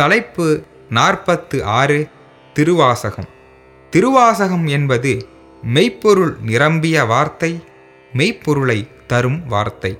தலைப்பு நாற்பத்து ஆறு திருவாசகம். திருவாசகம் என்பது மெய்ப்பொருள் நிரம்பிய வார்த்தை மெய்ப்பொருளை தரும் வார்த்தை.